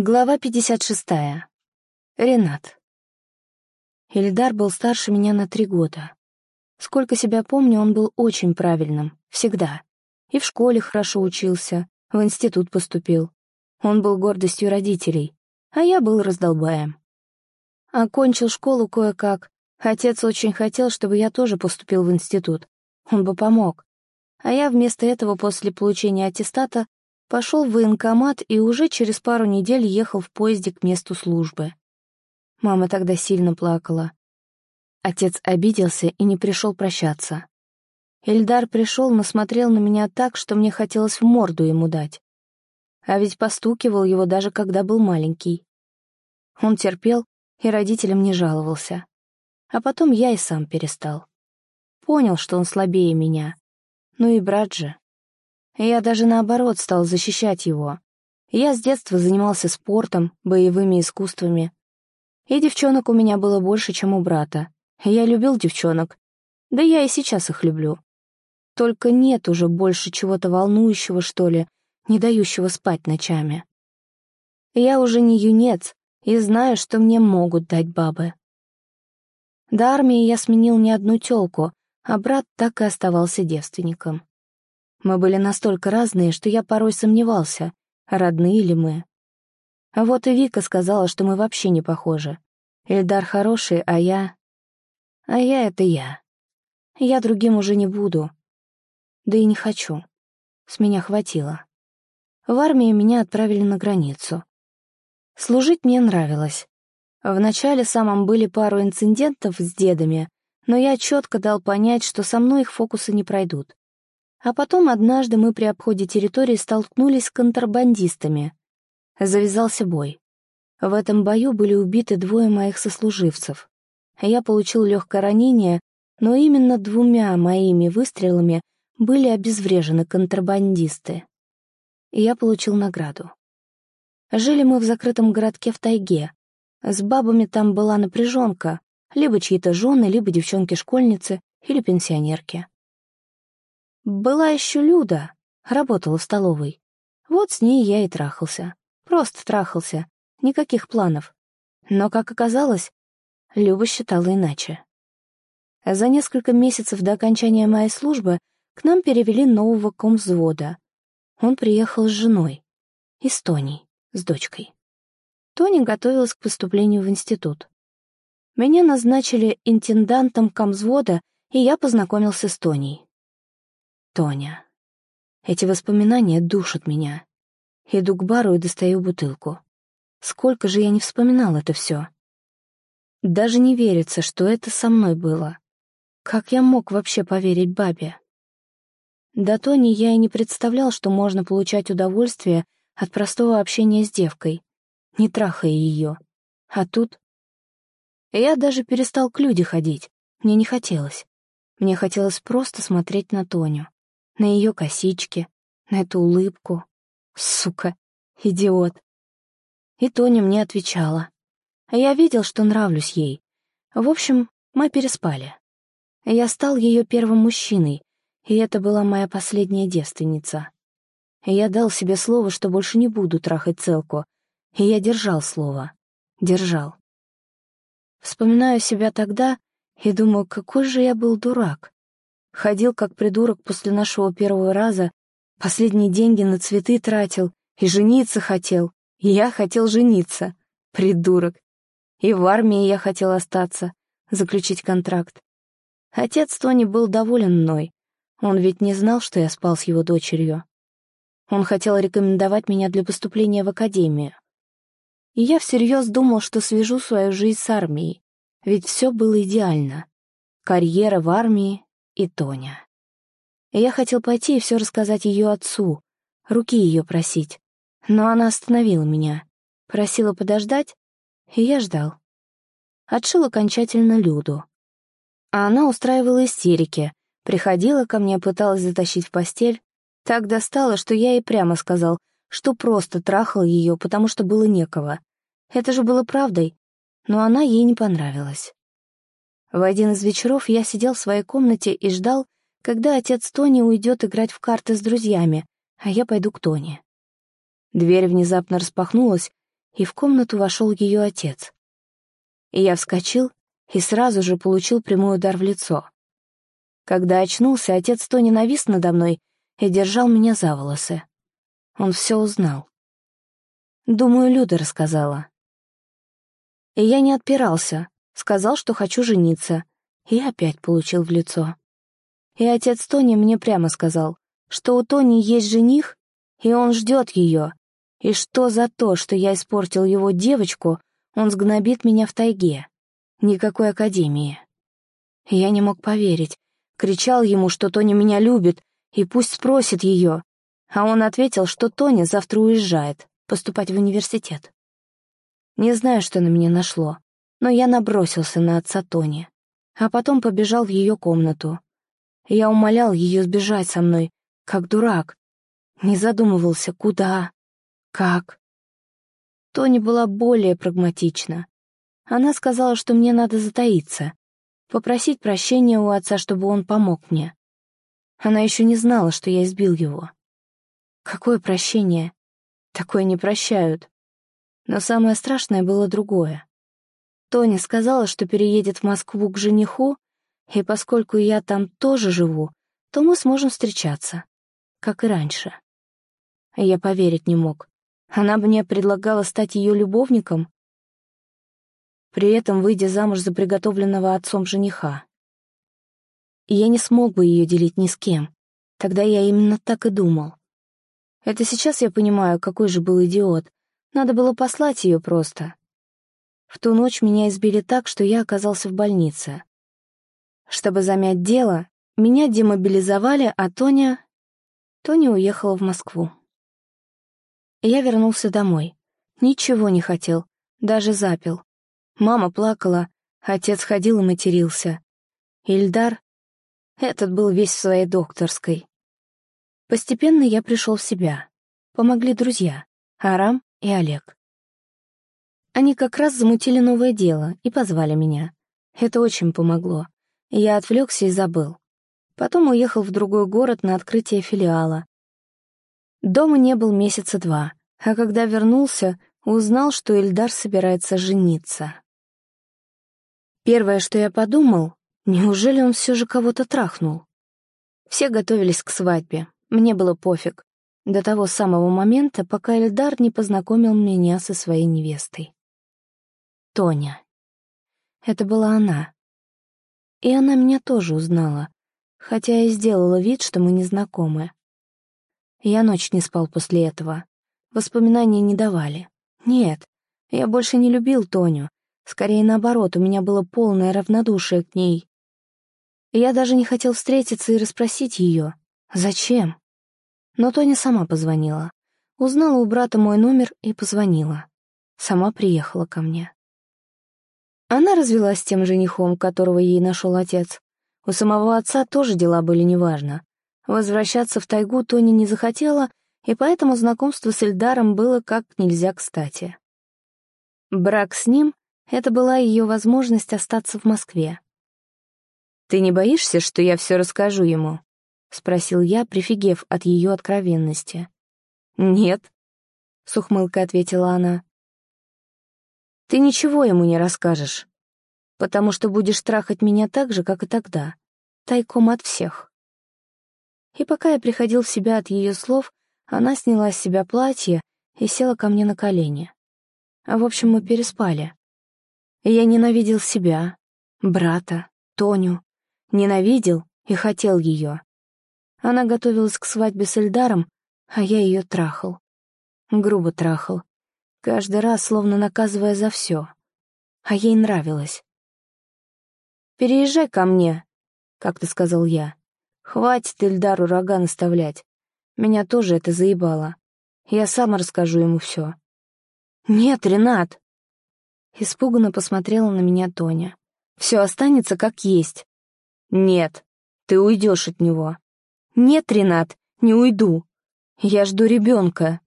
Глава 56. Ренат. Ильдар был старше меня на три года. Сколько себя помню, он был очень правильным, всегда. И в школе хорошо учился, в институт поступил. Он был гордостью родителей, а я был раздолбаем. Окончил школу кое-как. Отец очень хотел, чтобы я тоже поступил в институт. Он бы помог. А я вместо этого после получения аттестата Пошел в военкомат и уже через пару недель ехал в поезде к месту службы. Мама тогда сильно плакала. Отец обиделся и не пришел прощаться. Эльдар пришел, но смотрел на меня так, что мне хотелось в морду ему дать. А ведь постукивал его даже когда был маленький. Он терпел и родителям не жаловался. А потом я и сам перестал. Понял, что он слабее меня. Ну и брат же. Я даже наоборот стал защищать его. Я с детства занимался спортом, боевыми искусствами. И девчонок у меня было больше, чем у брата. Я любил девчонок. Да я и сейчас их люблю. Только нет уже больше чего-то волнующего, что ли, не дающего спать ночами. Я уже не юнец и знаю, что мне могут дать бабы. До армии я сменил не одну тёлку, а брат так и оставался девственником. Мы были настолько разные, что я порой сомневался, родные ли мы. А вот и Вика сказала, что мы вообще не похожи. Эльдар хороший, а я... А я — это я. Я другим уже не буду. Да и не хочу. С меня хватило. В армию меня отправили на границу. Служить мне нравилось. В начале самом были пару инцидентов с дедами, но я четко дал понять, что со мной их фокусы не пройдут. А потом однажды мы при обходе территории столкнулись с контрабандистами. Завязался бой. В этом бою были убиты двое моих сослуживцев. Я получил легкое ранение, но именно двумя моими выстрелами были обезврежены контрабандисты. Я получил награду. Жили мы в закрытом городке в тайге. С бабами там была напряженка, либо чьи-то жены, либо девчонки-школьницы или пенсионерки. Была еще Люда, работала в столовой. Вот с ней я и трахался. Просто трахался, никаких планов. Но, как оказалось, Люба считала иначе. За несколько месяцев до окончания моей службы к нам перевели нового комвзвода. Он приехал с женой. И с Тоней, с дочкой. Тоня готовилась к поступлению в институт. Меня назначили интендантом комвзвода, и я познакомился с Тоней. Тоня. Эти воспоминания душат меня. Иду к бару и достаю бутылку. Сколько же я не вспоминал это все. Даже не верится, что это со мной было. Как я мог вообще поверить бабе? До Тони я и не представлял, что можно получать удовольствие от простого общения с девкой, не трахая ее. А тут... Я даже перестал к люди ходить. Мне не хотелось. Мне хотелось просто смотреть на Тоню на ее косички, на эту улыбку. Сука, идиот. И Тоня мне отвечала. А я видел, что нравлюсь ей. В общем, мы переспали. Я стал ее первым мужчиной, и это была моя последняя девственница. Я дал себе слово, что больше не буду трахать целку, и я держал слово. Держал. Вспоминаю себя тогда и думаю, какой же я был дурак. Ходил как придурок после нашего первого раза, последние деньги на цветы тратил и жениться хотел. И я хотел жениться. Придурок. И в армии я хотел остаться, заключить контракт. Отец Тони был доволен мной. Он ведь не знал, что я спал с его дочерью. Он хотел рекомендовать меня для поступления в академию. И я всерьез думал, что свяжу свою жизнь с армией, ведь все было идеально. Карьера в армии и Тоня. Я хотел пойти и все рассказать ее отцу, руки ее просить, но она остановила меня, просила подождать, и я ждал. Отшил окончательно Люду. А она устраивала истерики, приходила ко мне, пыталась затащить в постель, так достала, что я ей прямо сказал, что просто трахал ее, потому что было некого. Это же было правдой, но она ей не понравилась. В один из вечеров я сидел в своей комнате и ждал, когда отец Тони уйдет играть в карты с друзьями, а я пойду к Тони. Дверь внезапно распахнулась, и в комнату вошел ее отец. И я вскочил и сразу же получил прямой удар в лицо. Когда очнулся, отец то ненавис надо мной и держал меня за волосы. Он все узнал. Думаю, Люда рассказала. И я не отпирался, сказал, что хочу жениться, и опять получил в лицо. И отец Тони мне прямо сказал, что у Тони есть жених, и он ждет ее, и что за то, что я испортил его девочку, он сгнобит меня в тайге. Никакой академии. Я не мог поверить. Кричал ему, что Тони меня любит, и пусть спросит ее. А он ответил, что Тони завтра уезжает, поступать в университет. Не знаю, что на меня нашло, но я набросился на отца Тони, а потом побежал в ее комнату. Я умолял ее сбежать со мной, как дурак. Не задумывался, куда, как. Тони была более прагматична. Она сказала, что мне надо затаиться, попросить прощения у отца, чтобы он помог мне. Она еще не знала, что я избил его. Какое прощение? Такое не прощают. Но самое страшное было другое. Тони сказала, что переедет в Москву к жениху, и поскольку я там тоже живу, то мы сможем встречаться, как и раньше. Я поверить не мог. Она мне предлагала стать ее любовником, при этом выйдя замуж за приготовленного отцом жениха. Я не смог бы ее делить ни с кем. Тогда я именно так и думал. Это сейчас я понимаю, какой же был идиот. Надо было послать ее просто. В ту ночь меня избили так, что я оказался в больнице. Чтобы замять дело, меня демобилизовали, а Тоня... Тоня уехала в Москву. Я вернулся домой. Ничего не хотел, даже запил. Мама плакала, отец ходил и матерился. Ильдар... Этот был весь в своей докторской. Постепенно я пришел в себя. Помогли друзья — Арам и Олег. Они как раз замутили новое дело и позвали меня. Это очень помогло. Я отвлекся и забыл. Потом уехал в другой город на открытие филиала. Дома не был месяца два, а когда вернулся, узнал, что Эльдар собирается жениться. Первое, что я подумал, неужели он все же кого-то трахнул? Все готовились к свадьбе, мне было пофиг. До того самого момента, пока Эльдар не познакомил меня со своей невестой. Тоня. Это была она. И она меня тоже узнала, хотя и сделала вид, что мы не знакомы. Я ночь не спал после этого. Воспоминания не давали. Нет, я больше не любил Тоню. Скорее наоборот, у меня было полное равнодушие к ней. Я даже не хотел встретиться и расспросить ее. Зачем? Но Тоня сама позвонила. Узнала у брата мой номер и позвонила. Сама приехала ко мне. Она развелась с тем женихом, которого ей нашел отец. У самого отца тоже дела были неважно. Возвращаться в тайгу Тони не захотела, и поэтому знакомство с Эльдаром было как нельзя кстати. Брак с ним — это была ее возможность остаться в Москве. «Ты не боишься, что я все расскажу ему?» — спросил я, прифигев от ее откровенности. «Нет», — с ухмылкой ответила она. Ты ничего ему не расскажешь, потому что будешь трахать меня так же, как и тогда, тайком от всех. И пока я приходил в себя от ее слов, она сняла с себя платье и села ко мне на колени. А в общем, мы переспали. Я ненавидел себя, брата, Тоню. Ненавидел и хотел ее. Она готовилась к свадьбе с Эльдаром, а я ее трахал. Грубо трахал, каждый раз словно наказывая за все. А ей нравилось. «Переезжай ко мне», — как-то сказал я. «Хватит Эльдару рога наставлять. Меня тоже это заебало. Я сам расскажу ему все». «Нет, Ренат!» Испуганно посмотрела на меня Тоня. «Все останется как есть». «Нет, ты уйдешь от него». «Нет, Ренат, не уйду. Я жду ребенка».